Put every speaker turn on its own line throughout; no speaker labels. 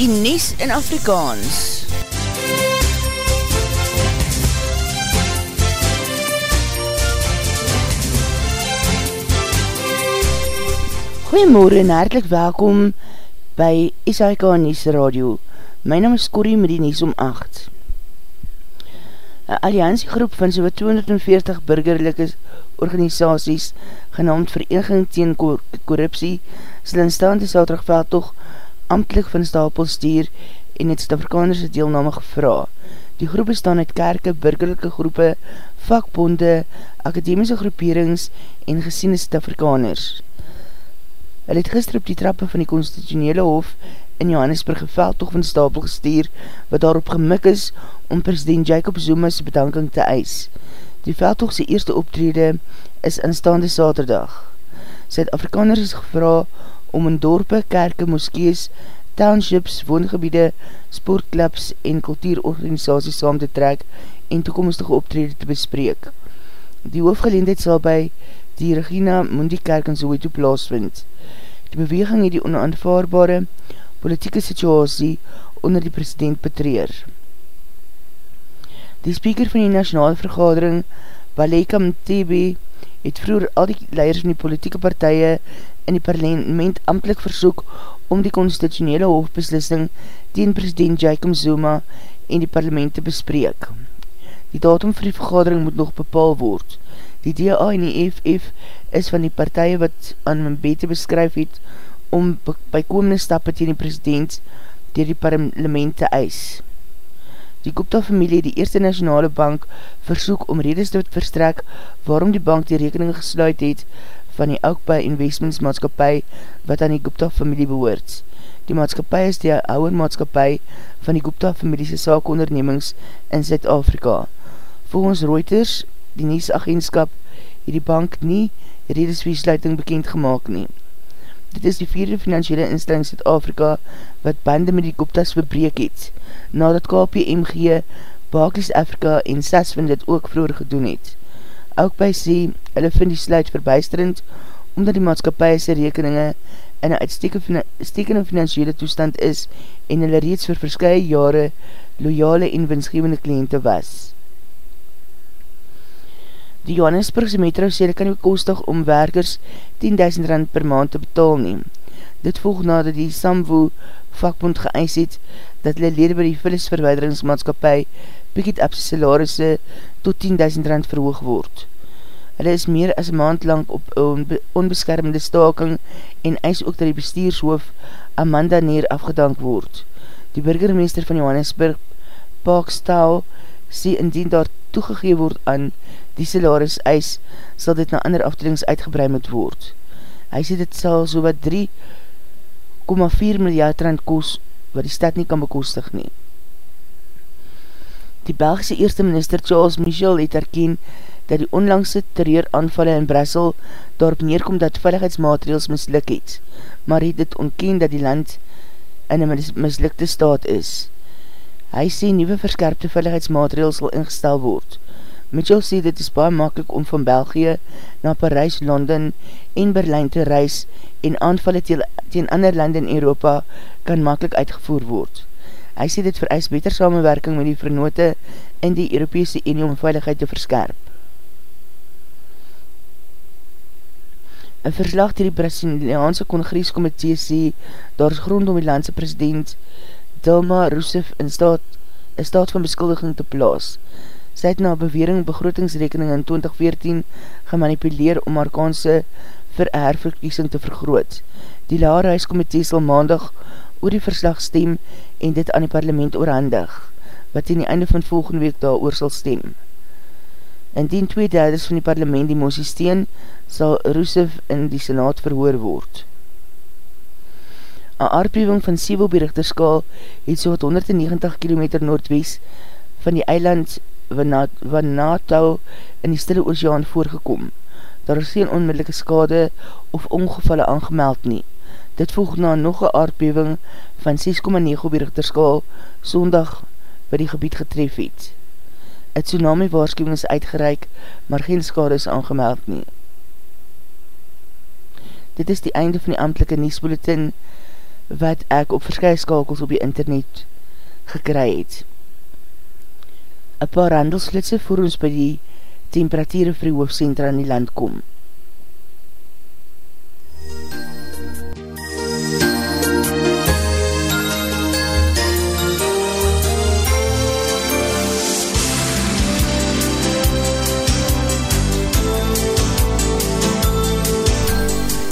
die Nes in Afrikaans. Goeiemorgen en hartelijk welkom by SHK Nes Radio. My naam is Corrie met die Nes om 8. Een alliantiegroep van so 240 burgerlijke organisaties genaamd Vereniging Teen Korruptie sal in staande saterigveld amtlik van stapel stuur en het Stavrikanerse deelname gevra. Die groep bestaan uit kerke, burgerlijke groepe, vakbonde, akademiese groeperings en gesiene Stavrikanerse. Hy het gister op die trappe van die constitutionele hof in Johannesburg geveld toch van stapel gestuur, wat daarop gemik is om president Jacob Zuma's bedanking te eis. Die veldtocht sy eerste optrede is aanstaande saterdag. Zuid-Afrikaners is gevra om in dorpe, kerke, moskees, townships, woongebiede, sportclubs en kultuurorganisaties saam te trek en toekomstige optrede te bespreek. Die hoofgeleendheid sal by die Regina Mundi Kerk in Soweto plaasvind. Die beweging het die onaanvaarbare politieke situasie onder die president betreer. Die speaker van die nationale vergadering, Baleka Mtebe, het vroeger al die leiders van die politieke partije in die parlement amtelijk versoek om die constitutionele hoofbeslissing teen president Jacob Zuma en die parlement te bespreek. Die datum vir die vergadering moet nog bepaal word. Die DA en die FF is van die partije wat aan my bete beskryf het om bykomende stappe teen die president dier die parlement te eis. Die Gupta familie, die eerste nationale bank, versoek om redes te verstrek waarom die bank die rekening gesluit het van die Aukpa Investments maatskapie wat aan die Gupta familie behoort. Die maatskapie is die ouwe maatskapie van die Gupta familiese saakondernemings in Zuid-Afrika. Volgens Reuters die Nies-agentskap het die bank nie redesviesluiting bekend gemaakt nie. Dit is die vierde financiële instelling Zuid-Afrika wat bande met die Gupta's verbreek het, nadat KPMG, Barclays Afrika en SAS vind dit ook vroeger gedoen het. Ook by sê, hulle vind die sluit verbijsterend, omdat die maatskapie sy rekeninge in een uitstekende financiële toestand is en hulle reeds vir verskye jare loyale en winsgevende kliënte was. Die Johannesburgse metro sê hulle kan nie kostig om werkers 10.000 rand per maand te betaal neem. Dit volg nadat die Samwo vakbond geëis het dat hulle lede by die vullisverweideringsmaatskapie Picket Upse salarisse tot 10.000 rand verhoog word. Hulle is meer as maand lang op onbeskermende staking en eis ook dat die bestuurshoof Amanda Neer afgedank word. Die burgermeester van Johannesburg, Park Staal, sê indien daar toegegee word aan die salaris eis, sal dit na ander afdelings uitgebrei moet word. Hy sê dit sal so wat 3,4 miljard rand koos, wat die stad nie kan bekostig nie. Die Belgische eerste minister Charles Michel het herken dat die onlangse terreuraanvalle in Brussel daarop neerkom dat veiligheidsmaatregels mislik het, maar het dit ontken dat die land in een mislikte staat is. Hy sê nieuwe verskerpte veiligheidsmaatregels sal ingestel word, Mitchell sê dit is baie makkelijk om van België na Parijs, Londen en Berlijn te reis en aanvallen teen ander lande in Europa kan makkelijk uitgevoer word. Hy sê dit vereis beter samenwerking met die vernote in die Europese Unie om veiligheid te verskerp. Een verslag die die Braziliaanse Congreskomitee sê, daar is grond om die landse president Dilma Rousseff in staat, in staat van beskuldiging te plaas. Sy het na bewering begrotingsrekening in 2014 gemanipuleer om Markaanse vir herverkiesing te vergroot. Die Laarhuiskomitee sal maandag oor die verslag stem en dit aan die parlement oorhandig, wat in die einde van volgende week daar oor sal stem. Indien twee derdes van die parlement die motie steen, sal Rousseff in die senaat verhoor word. Een aardbewing van 7 op die richterskaal het so wat 190 km noordwest van die eiland Vanatau in die stille oceaan voorgekom. Daar is geen onmiddellike skade of ongevalle aangemeld nie. Dit volg na nog een aardbewing van 6,9 op die richterskaal sondag by die gebied getref het. Het tsunami waarschuwing is uitgereik, maar geen skade is aangemeld nie. Dit is die einde van die amtelike Niesbulletin. wat ek op verskynskakels op die internet gekry het. Een paar handelslitse voor ons by die temperatuur vir die hoofdcentra in die land kom.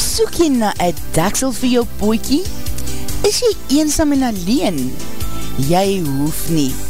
Soek jy na een daksel vir jou poekie? Is jy eensam en alleen? Jy hoef nie.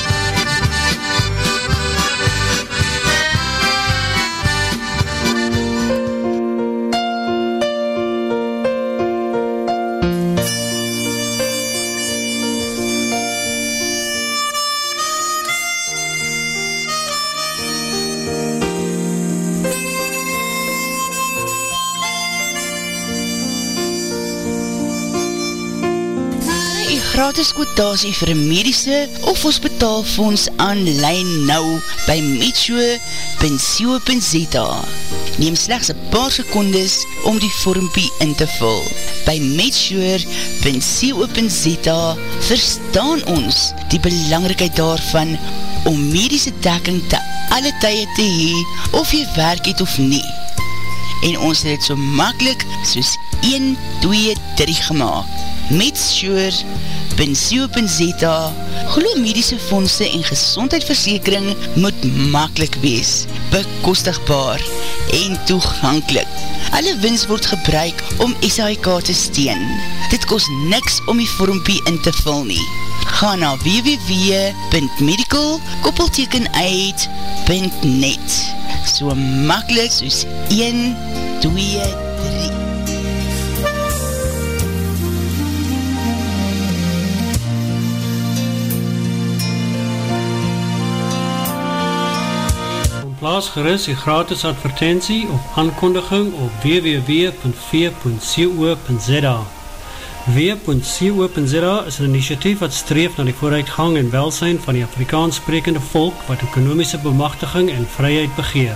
Gratis kwotasie vir medische of hospitaalfonds aanlijn nou by metshoe.co.za Neem slechts een paar secondes om die vormpie in te vul. By metshoe.co.za verstaan ons die belangrikheid daarvan om medische dekking te alle tye te hee of jy werk het of nie. En ons het het so makkelijk soos 1, 2, 3 gemaakt. Metshoe.co.za www.co.za Geloo medische fondse en gezondheidsversekering moet makkelijk wees, bekostigbaar en toegankelijk. Alle wins word gebruik om SHK te steen. Dit kost niks om die vormpie in te vul nie. Ga na www.medical-uit.net So makkelijk soos 1, 2, 3
plaas gerust die gratis advertentie of aankondiging op www.v.co.za W.co.za is een initiatief wat streef na die vooruitgang en welsijn van die Afrikaans sprekende volk wat ekonomische bemachtiging en vryheid begeer,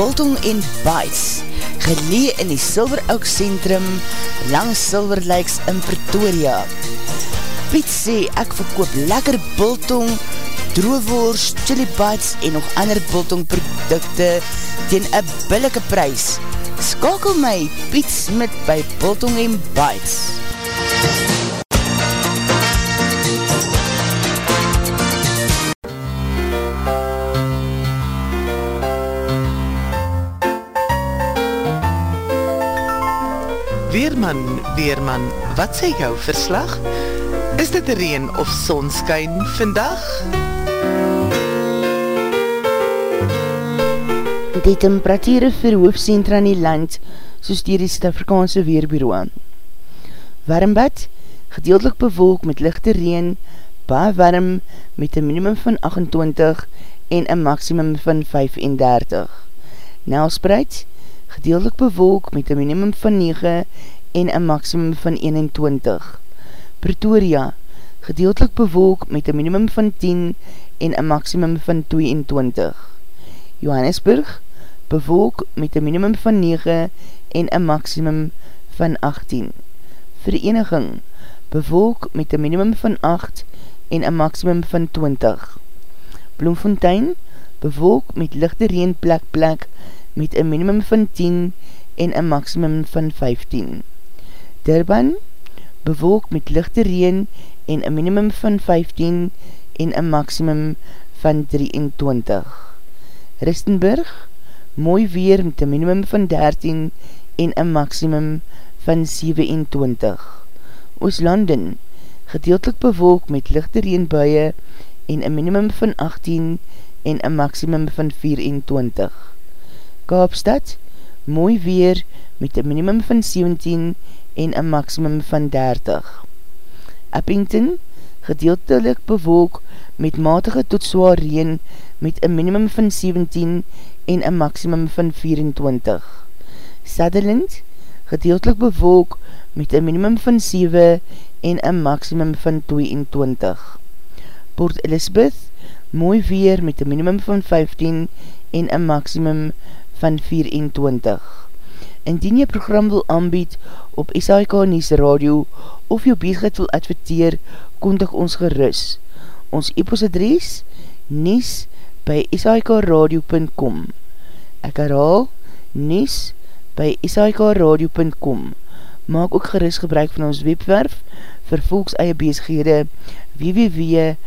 Biltong en Bites, gelee in die Silver Oak Centrum, langs Silver Lakes in Pretoria. Piet sê, ek verkoop lekker Biltong, droewoers, chili bites en nog ander Biltong producte teen een billike prijs. Skakel my, Piet Smit by Biltong en Bites.
Weerman, Weerman, wat sê jou verslag? Is dit reen of sonskyn vandag?
Die temperatuur vir hoofdcentra in die land, soos dier die Suid-Afrikaanse Weerbureau. Warmbad, gedeeltelik bewolk met lichte reen, baie warm met een minimum van 28 en een maximum van 35. Nelspreid, gedeeltelik bewolk met een minimum van 9 en een maximum van 21. Pretoria, gedeeltelik bewolk met een minimum van 10 en een maximum van 22. Johannesburg, bewolk met een minimum van 9 en een maximum van 18. Vereniging, bewolk met een minimum van 8 en een maximum van 20. Bloemfontein, bewolk met lichte reen plek plek met een minimum van 10 en een maximum van 15. Durban, bewolk met lichte reen en een minimum van 15 en een maximum van 23. Ristenburg, mooi weer met een minimum van 13 en een maximum van 27. Ooslanden, gedeeltelik bewolk met lichte reenbuie en een minimum van 18 en een maximum van 24. Kaapstad, mooi weer met een minimum van 17 en een maximum van 30. Eppington, gedeeltelik bewolk met matige tot zwaar reen met een minimum van 17 en een maximum van 24. Sutherland, gedeeltelik bewolk met een minimum van 7 en een maximum van 22. Port Elizabeth, mooi weer met een minimum van 15 en een maximum van 24. Indien jy program wil aanbied op SAIK Nies Radio of jou bezigheid wil adverteer, kondig ons gerus. Ons e-post adres nies by sikradio.com Ek herhaal nies by sikradio.com Maak ook gerus gebruik van ons webwerf vir volks eie bezighede www.v.co.za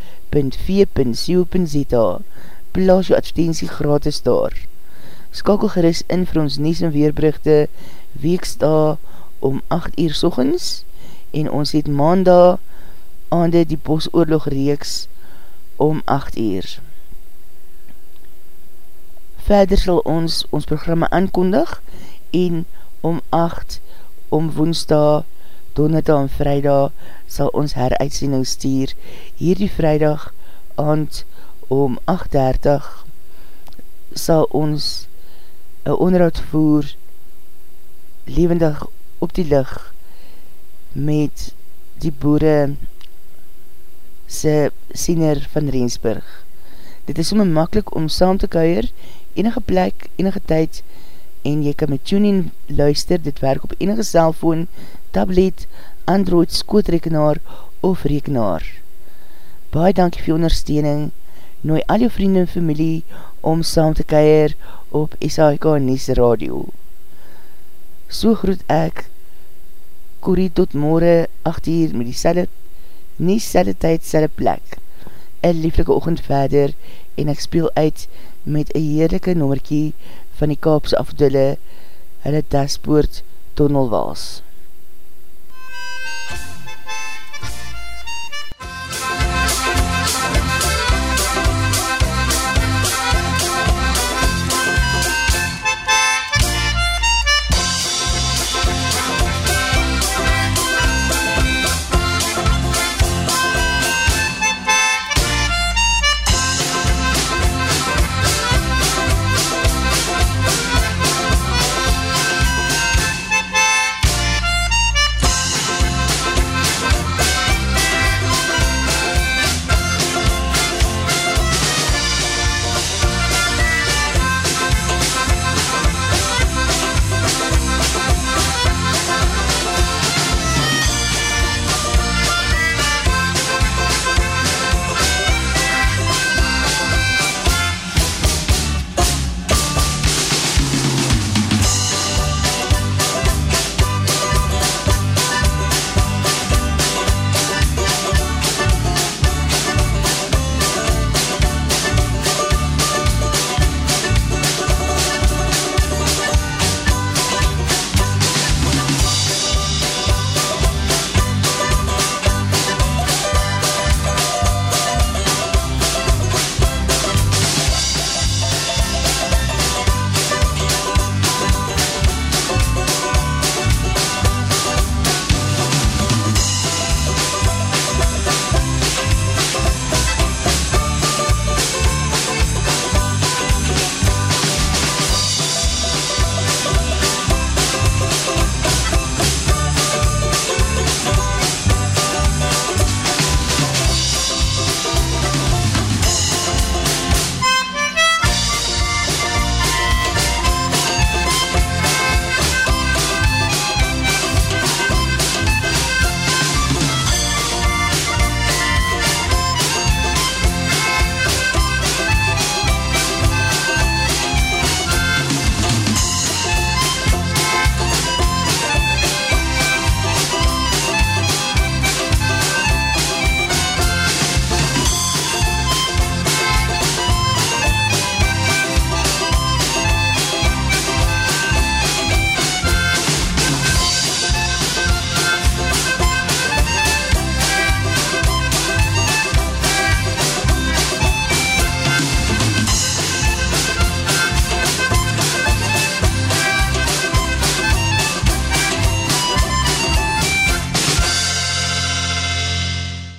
Plaas jou advertentie gratis daar skakel geris in vir ons nies en weerberichte weeksta om 8 uur sochens en ons het maandag aande die bosoorlog reeks om 8 uur. Verder sal ons ons programme aankondig en om 8 om woensdag, donderdag en vrijdag sal ons heruitsending stuur. Hierdie vrijdag aand om 8.30 sal ons een onderhoud voer levendig op die lig met die boere se siener van Rensburg. Dit is sommer makkelijk om saam te kuier, enige plek, enige tyd, en jy kan met TuneIn luister, dit werk op enige cellfoon, tablet, Android, skootrekenaar of rekenaar. Baie dankie vir ondersteuning, nooi al jou vrienden en familie om saam te keir op SAIK Nies Radio. So groet ek Corrie tot morgen 8 uur met die selle, nie selle tyd, selle plek. Een lieflike ochend verder en ek speel uit met een heerlijke nommerkie van die Kaapse afdulle, hulle daspoort Tonelwaas. MUZIEK